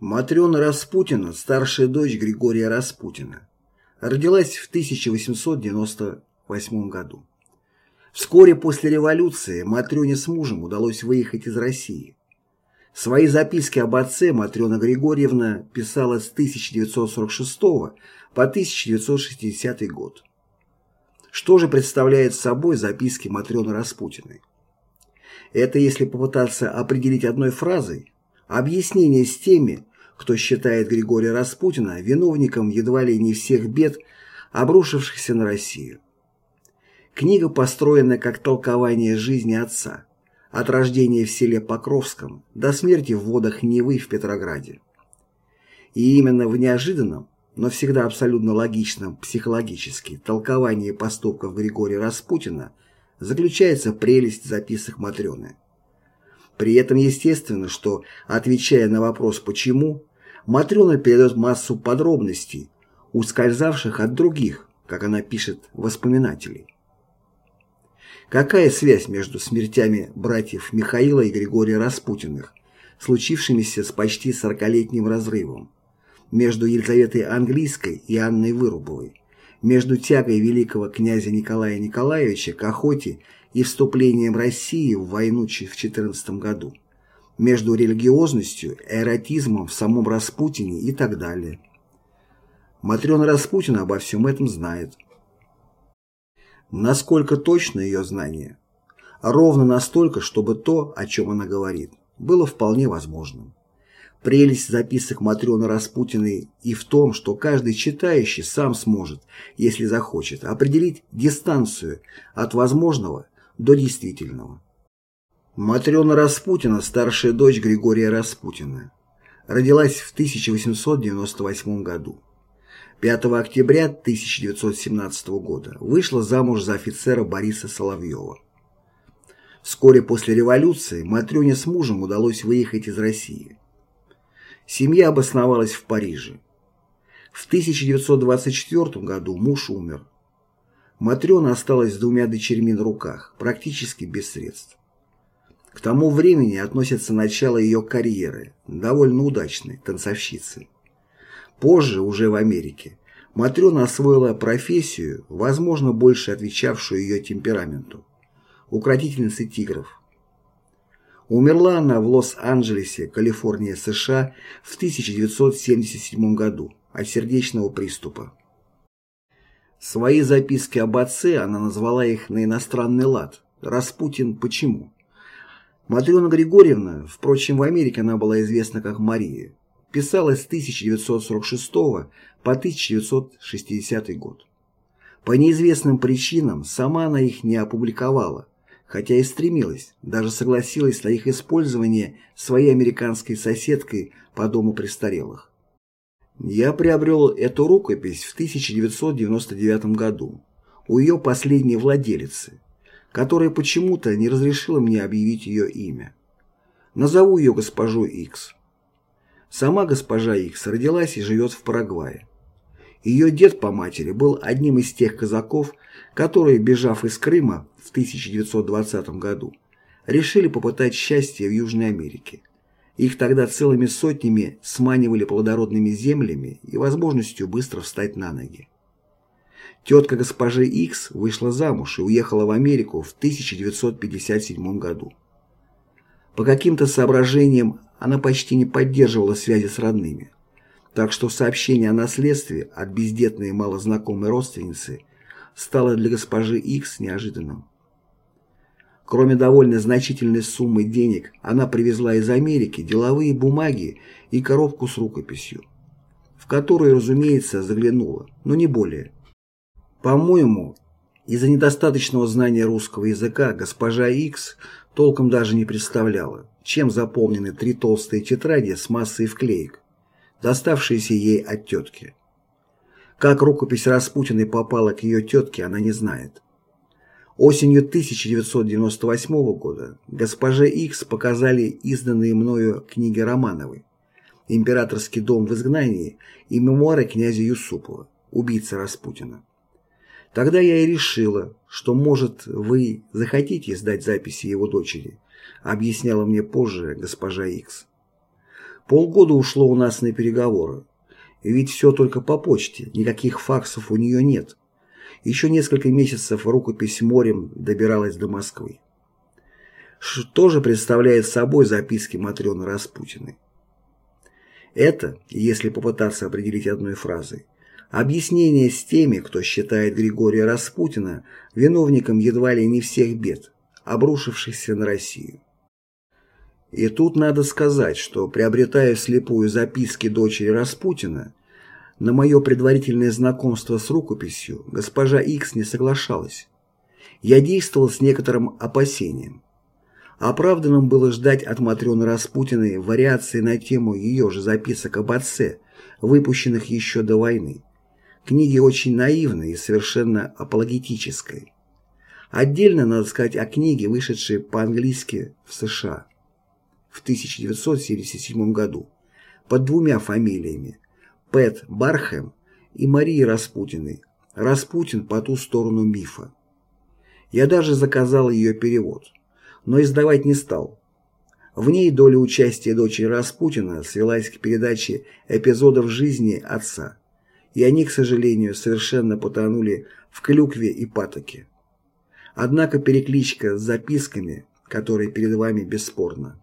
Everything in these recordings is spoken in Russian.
Матрена Распутина, старшая дочь Григория Распутина, родилась в 1898 году. Вскоре после революции Матрёне с мужем удалось выехать из России. Свои записки об отце Матрена Григорьевна писала с 1946 по 1960 год. Что же представляют собой записки Матрены Распутиной? Это, если попытаться определить одной фразой, объяснение с теми, кто считает Григория Распутина виновником едва ли не всех бед, обрушившихся на Россию. Книга построена как толкование жизни отца, от рождения в селе Покровском до смерти в водах Невы в Петрограде. И именно в неожиданном, но всегда абсолютно логичном психологически толковании поступков Григория Распутина заключается прелесть записок Матрены. При этом естественно, что, отвечая на вопрос «почему?», Матрена передает массу подробностей, ускользавших от других, как она пишет, воспоминателей. Какая связь между смертями братьев Михаила и Григория Распутиных, случившимися с почти сорокалетним разрывом, между Елизаветой Английской и Анной Вырубовой, между тягой великого князя Николая Николаевича к охоте и вступлением России в войну в 14 году? Между религиозностью, эротизмом в самом Распутине и так далее. Матрена Распутина обо всем этом знает. Насколько точно ее знание? Ровно настолько, чтобы то, о чем она говорит, было вполне возможным. Прелесть записок Матрены Распутиной и в том, что каждый читающий сам сможет, если захочет, определить дистанцию от возможного до действительного. Матрена Распутина, старшая дочь Григория Распутина. Родилась в 1898 году. 5 октября 1917 года вышла замуж за офицера Бориса Соловьева. Вскоре после революции Матрёне с мужем удалось выехать из России. Семья обосновалась в Париже. В 1924 году муж умер. Матрёна осталась с двумя дочерьми на руках, практически без средств. К тому времени относится начало ее карьеры, довольно удачной, танцовщицы. Позже, уже в Америке, Матрена освоила профессию, возможно, больше отвечавшую ее темпераменту – укротительницы тигров. Умерла она в Лос-Анджелесе, Калифорния, США в 1977 году от сердечного приступа. Свои записки об отце она назвала их на иностранный лад «Распутин почему?». Матрена Григорьевна, впрочем, в Америке она была известна как Мария, писала с 1946 по 1960 год. По неизвестным причинам сама она их не опубликовала, хотя и стремилась, даже согласилась на их использование своей американской соседкой по дому престарелых. Я приобрел эту рукопись в 1999 году у ее последней владелицы, которая почему-то не разрешила мне объявить ее имя. Назову ее госпожой Икс. Сама госпожа Икс родилась и живет в Парагвае. Ее дед по матери был одним из тех казаков, которые, бежав из Крыма в 1920 году, решили попытать счастье в Южной Америке. Их тогда целыми сотнями сманивали плодородными землями и возможностью быстро встать на ноги. Тетка госпожи Икс вышла замуж и уехала в Америку в 1957 году. По каким-то соображениям она почти не поддерживала связи с родными, так что сообщение о наследстве от бездетной малознакомой родственницы стало для госпожи Икс неожиданным. Кроме довольно значительной суммы денег, она привезла из Америки деловые бумаги и коробку с рукописью, в которую, разумеется, заглянула, но не более – по-моему, из-за недостаточного знания русского языка госпожа Икс толком даже не представляла, чем заполнены три толстые тетради с массой вклеек, доставшиеся ей от тетки. Как рукопись Распутиной попала к ее тетке, она не знает. Осенью 1998 года госпоже Икс показали изданные мною книги Романовой «Императорский дом в изгнании» и мемуары князя Юсупова, убийцы Распутина. Тогда я и решила, что, может, вы захотите сдать записи его дочери, объясняла мне позже госпожа Икс. Полгода ушло у нас на переговоры. Ведь все только по почте, никаких факсов у нее нет. Еще несколько месяцев рукопись морем добиралась до Москвы. Что же представляет собой записки Матрены Распутиной? Это, если попытаться определить одной фразой, объяснение с теми, кто считает Григория Распутина виновником едва ли не всех бед, обрушившихся на Россию. И тут надо сказать, что, приобретая слепую записки дочери Распутина, на мое предварительное знакомство с рукописью госпожа Икс не соглашалась. Я действовал с некоторым опасением. Оправданным было ждать от Матрены Распутиной вариации на тему ее же записок об отце, выпущенных еще до войны. Книги очень наивной и совершенно апологетической. Отдельно надо сказать о книге, вышедшей по-английски в США в 1977 году под двумя фамилиями Пэт Бархэм и Марии Распутиной «Распутин по ту сторону мифа». Я даже заказал ее перевод, но издавать не стал. В ней доля участия дочери Распутина свелась к передаче эпизодов жизни отца, и они, к сожалению, совершенно потонули в клюкве и патоке. Однако перекличка с записками, которые перед вами бесспорна.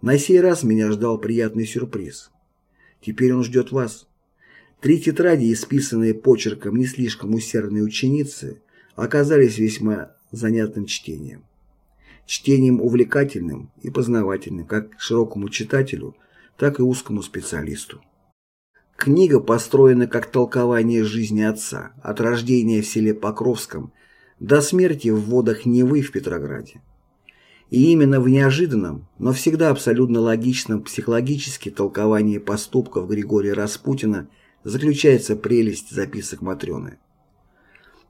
На сей раз меня ждал приятный сюрприз. Теперь он ждет вас. Три тетради, исписанные почерком не слишком усердной ученицы, оказались весьма занятным чтением. Чтением увлекательным и познавательным как широкому читателю, так и узкому специалисту. Книга построена как толкование жизни отца, от рождения в селе Покровском до смерти в водах Невы в Петрограде. И именно в неожиданном, но всегда абсолютно логичном психологически толковании поступков Григория Распутина заключается прелесть записок Матрёны.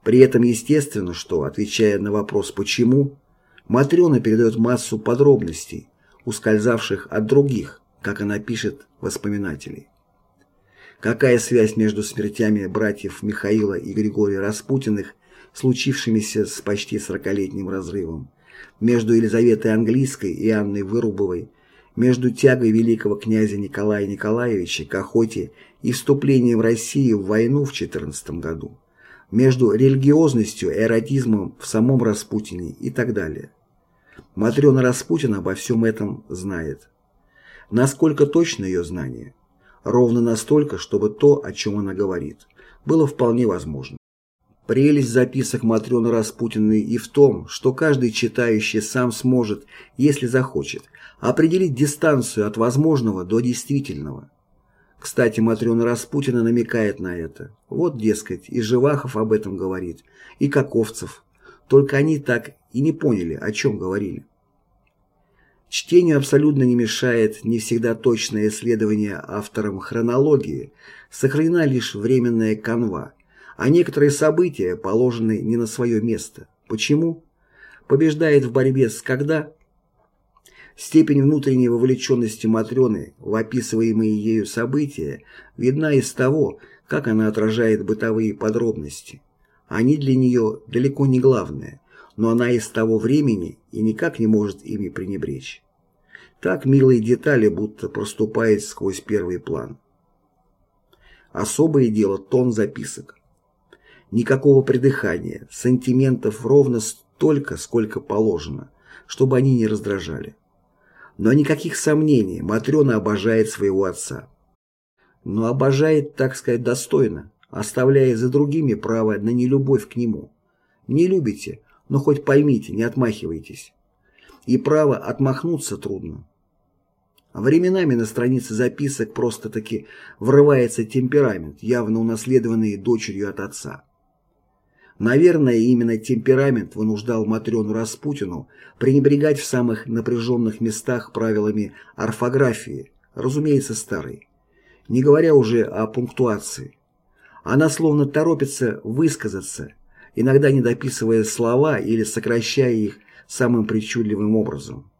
При этом естественно, что, отвечая на вопрос «почему?», Матрёна передает массу подробностей, ускользавших от других, как она пишет, воспоминателей. Какая связь между смертями братьев Михаила и Григория Распутиных, случившимися с почти сорокалетним разрывом, между Елизаветой Английской и Анной Вырубовой, между тягой великого князя Николая Николаевича к охоте и вступлением России в войну в 14 году, между религиозностью и эротизмом в самом Распутине и так далее. Матрена Распутина обо всем этом знает. Насколько точно ее знание? Ровно настолько, чтобы то, о чем она говорит, было вполне возможно. Прелесть записок Матрены Распутиной и в том, что каждый читающий сам сможет, если захочет, определить дистанцию от возможного до действительного. Кстати, Матрена Распутина намекает на это. Вот, дескать, и Живахов об этом говорит, и Каковцев. Только они так и не поняли, о чем говорили. Чтению абсолютно не мешает не всегда точное исследование автором хронологии, сохранена лишь временная канва – а некоторые события положены не на свое место. Почему? Побеждает в борьбе с когда? Степень внутренней вовлеченности Матрены в описываемые ею события видна из того, как она отражает бытовые подробности. Они для нее далеко не главное, но она из того времени и никак не может ими пренебречь. Так милые детали будто проступают сквозь первый план. Особое дело тон записок. Никакого придыхания, сантиментов ровно столько, сколько положено, чтобы они не раздражали. Но никаких сомнений, Матрена обожает своего отца. Но обожает, так сказать, достойно, оставляя за другими право на нелюбовь к нему. Не любите, но хоть поймите, не отмахивайтесь. И право отмахнуться трудно. Временами на странице записок просто-таки врывается темперамент, явно унаследованный дочерью от отца. Наверное, именно темперамент вынуждал Матрёну Распутину пренебрегать в самых напряженных местах правилами орфографии, разумеется, старой, не говоря уже о пунктуации. Она словно торопится высказаться, иногда не дописывая слова или сокращая их самым причудливым образом.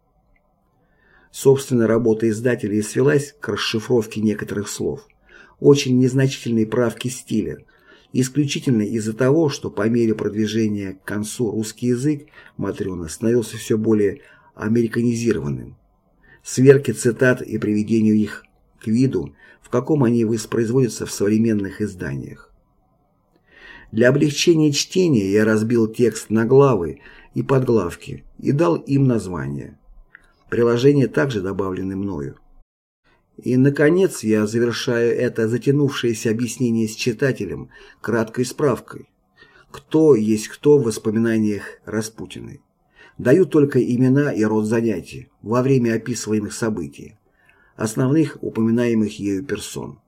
Собственно, работа издателя и свелась к расшифровке некоторых слов, очень незначительной правки стиля – исключительно из-за того, что по мере продвижения к концу русский язык Матрёна становился все более американизированным. сверки цитат и приведению их к виду, в каком они воспроизводятся в современных изданиях. Для облегчения чтения я разбил текст на главы и подглавки и дал им название. Приложения также добавлены мною. И, наконец, я завершаю это затянувшееся объяснение с читателем краткой справкой. Кто есть кто в воспоминаниях Распутиной. Даю только имена и род занятий во время описываемых событий, основных упоминаемых ею персон.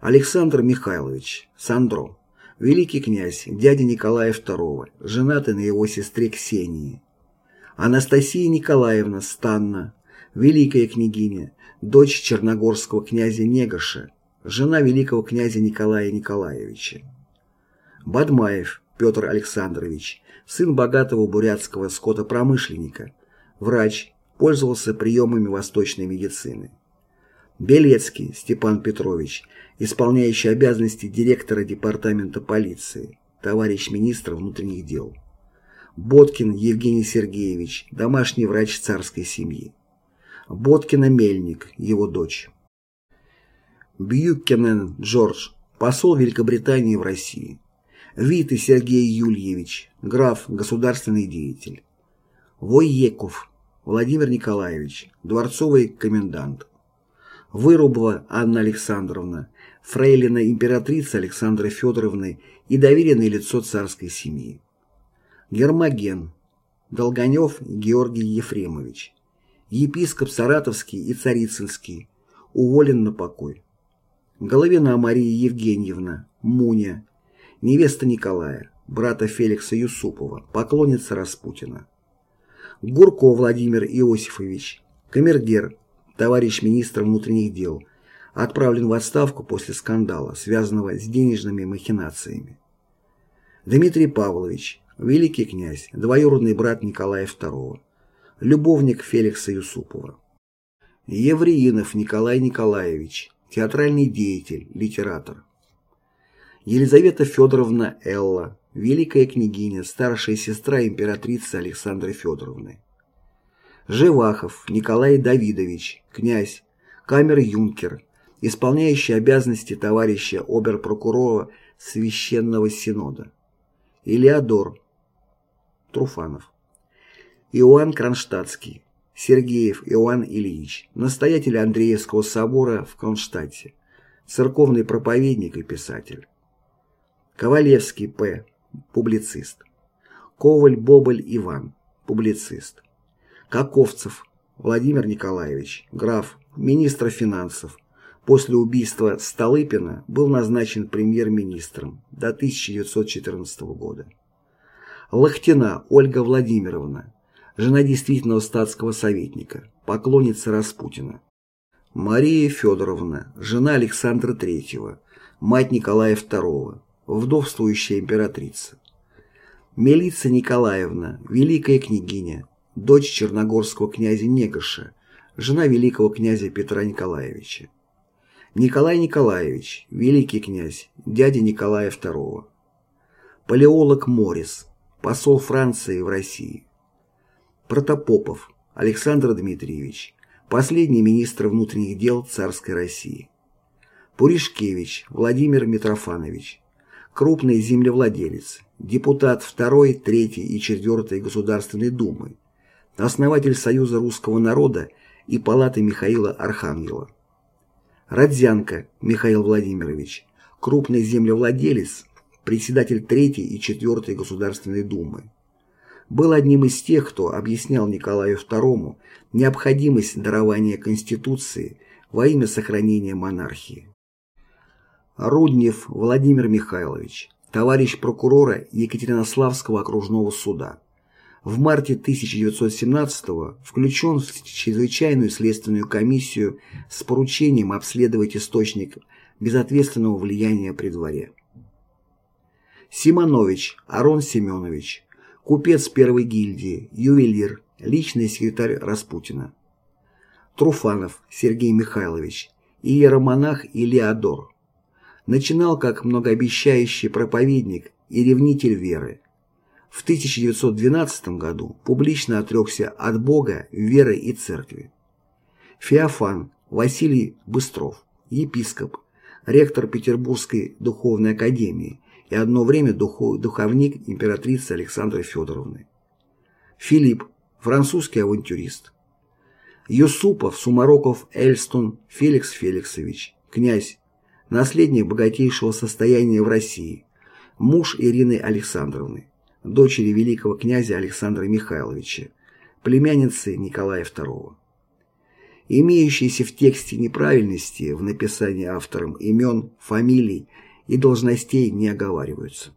Александр Михайлович, Сандро, великий князь, дядя Николая II, женатый на его сестре Ксении. Анастасия Николаевна Станна, великая княгиня, дочь черногорского князя Негоша, жена великого князя Николая Николаевича. Бадмаев Петр Александрович, сын богатого бурятского скотопромышленника, врач, пользовался приемами восточной медицины. Белецкий Степан Петрович, исполняющий обязанности директора департамента полиции, товарищ министра внутренних дел. Боткин Евгений Сергеевич, домашний врач царской семьи. Боткина Мельник, его дочь. Бьюкенен Джордж, посол Великобритании в России. Виты Сергей Юльевич, граф, государственный деятель. Войеков Владимир Николаевич, дворцовый комендант. Вырубова Анна Александровна, фрейлина императрицы Александры Федоровны и доверенное лицо царской семьи. Гермоген, Долгонев Георгий Ефремович, епископ Саратовский и Царицынский, уволен на покой. Головина Мария Евгеньевна, Муня, невеста Николая, брата Феликса Юсупова, поклонница Распутина. Гурко Владимир Иосифович, камергер, товарищ министра внутренних дел, отправлен в отставку после скандала, связанного с денежными махинациями. Дмитрий Павлович, великий князь, двоюродный брат Николая II, любовник Феликса Юсупова. Евреинов Николай Николаевич, театральный деятель, литератор. Елизавета Федоровна Элла, великая княгиня, старшая сестра императрицы Александры Федоровны. Живахов Николай Давидович, князь, камер-юнкер, исполняющий обязанности товарища оберпрокурора Священного Синода. Илеодор Труфанов. Иоанн Кронштадтский, Сергеев Иоанн Ильич, настоятель Андреевского собора в Кронштадте, церковный проповедник и писатель. Ковалевский П. Публицист. Коваль Боболь Иван. Публицист. Каковцев Владимир Николаевич. Граф. Министр финансов. После убийства Столыпина был назначен премьер-министром до 1914 года. Лохтина Ольга Владимировна. Жена действительного статского советника. Поклонница Распутина. Мария Федоровна. Жена Александра III. Мать Николая II вдовствующая императрица. Мелица Николаевна, великая княгиня, дочь черногорского князя Негоша, жена великого князя Петра Николаевича. Николай Николаевич, великий князь, дядя Николая II. Палеолог Морис, посол Франции в России. Протопопов Александр Дмитриевич, последний министр внутренних дел царской России. Пуришкевич Владимир Митрофанович, крупный землевладелец, депутат 2, 3 и 4 Государственной Думы, основатель Союза русского народа и Палаты Михаила Архангела. Родзянко Михаил Владимирович, крупный землевладелец, председатель 3 и 4 Государственной Думы. Был одним из тех, кто объяснял Николаю II необходимость дарования Конституции во имя сохранения монархии. Руднев Владимир Михайлович, товарищ прокурора Екатеринославского окружного суда. В марте 1917 включен в чрезвычайную следственную комиссию с поручением обследовать источник безответственного влияния при дворе. Симонович Арон Семенович, купец первой гильдии, ювелир, личный секретарь Распутина. Труфанов Сергей Михайлович, иеромонах Илеодор начинал как многообещающий проповедник и ревнитель веры. В 1912 году публично отрекся от Бога, веры и церкви. Феофан Василий Быстров, епископ, ректор Петербургской духовной академии и одно время духов, духовник императрицы Александры Федоровны. Филипп, французский авантюрист. Юсупов, Сумароков, Эльстон, Феликс Феликсович, князь, наследник богатейшего состояния в России, муж Ирины Александровны, дочери великого князя Александра Михайловича, племянницы Николая II. Имеющиеся в тексте неправильности в написании автором имен, фамилий и должностей не оговариваются.